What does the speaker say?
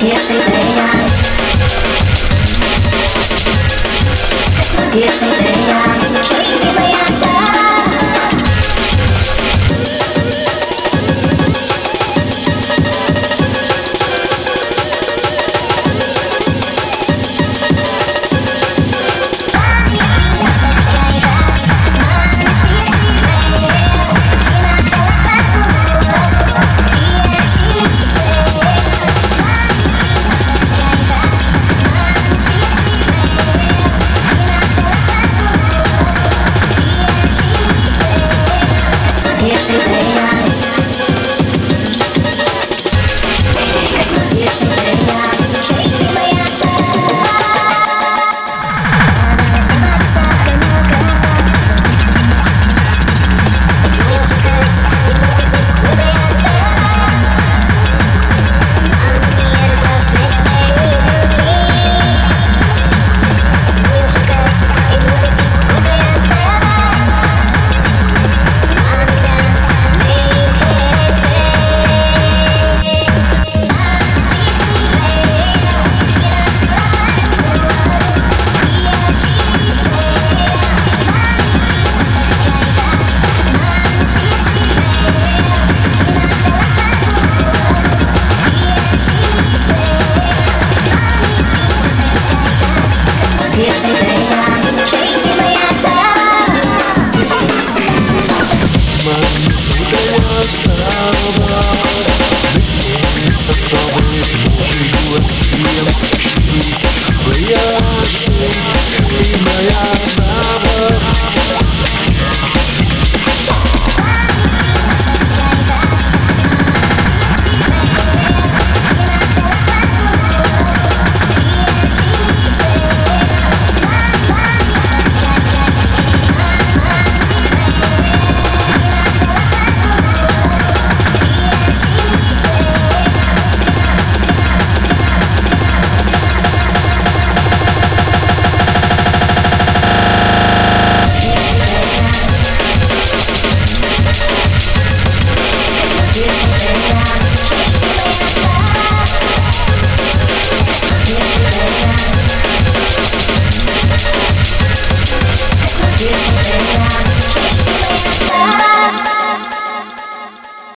dear shaped AI. Dear AI. the way Love.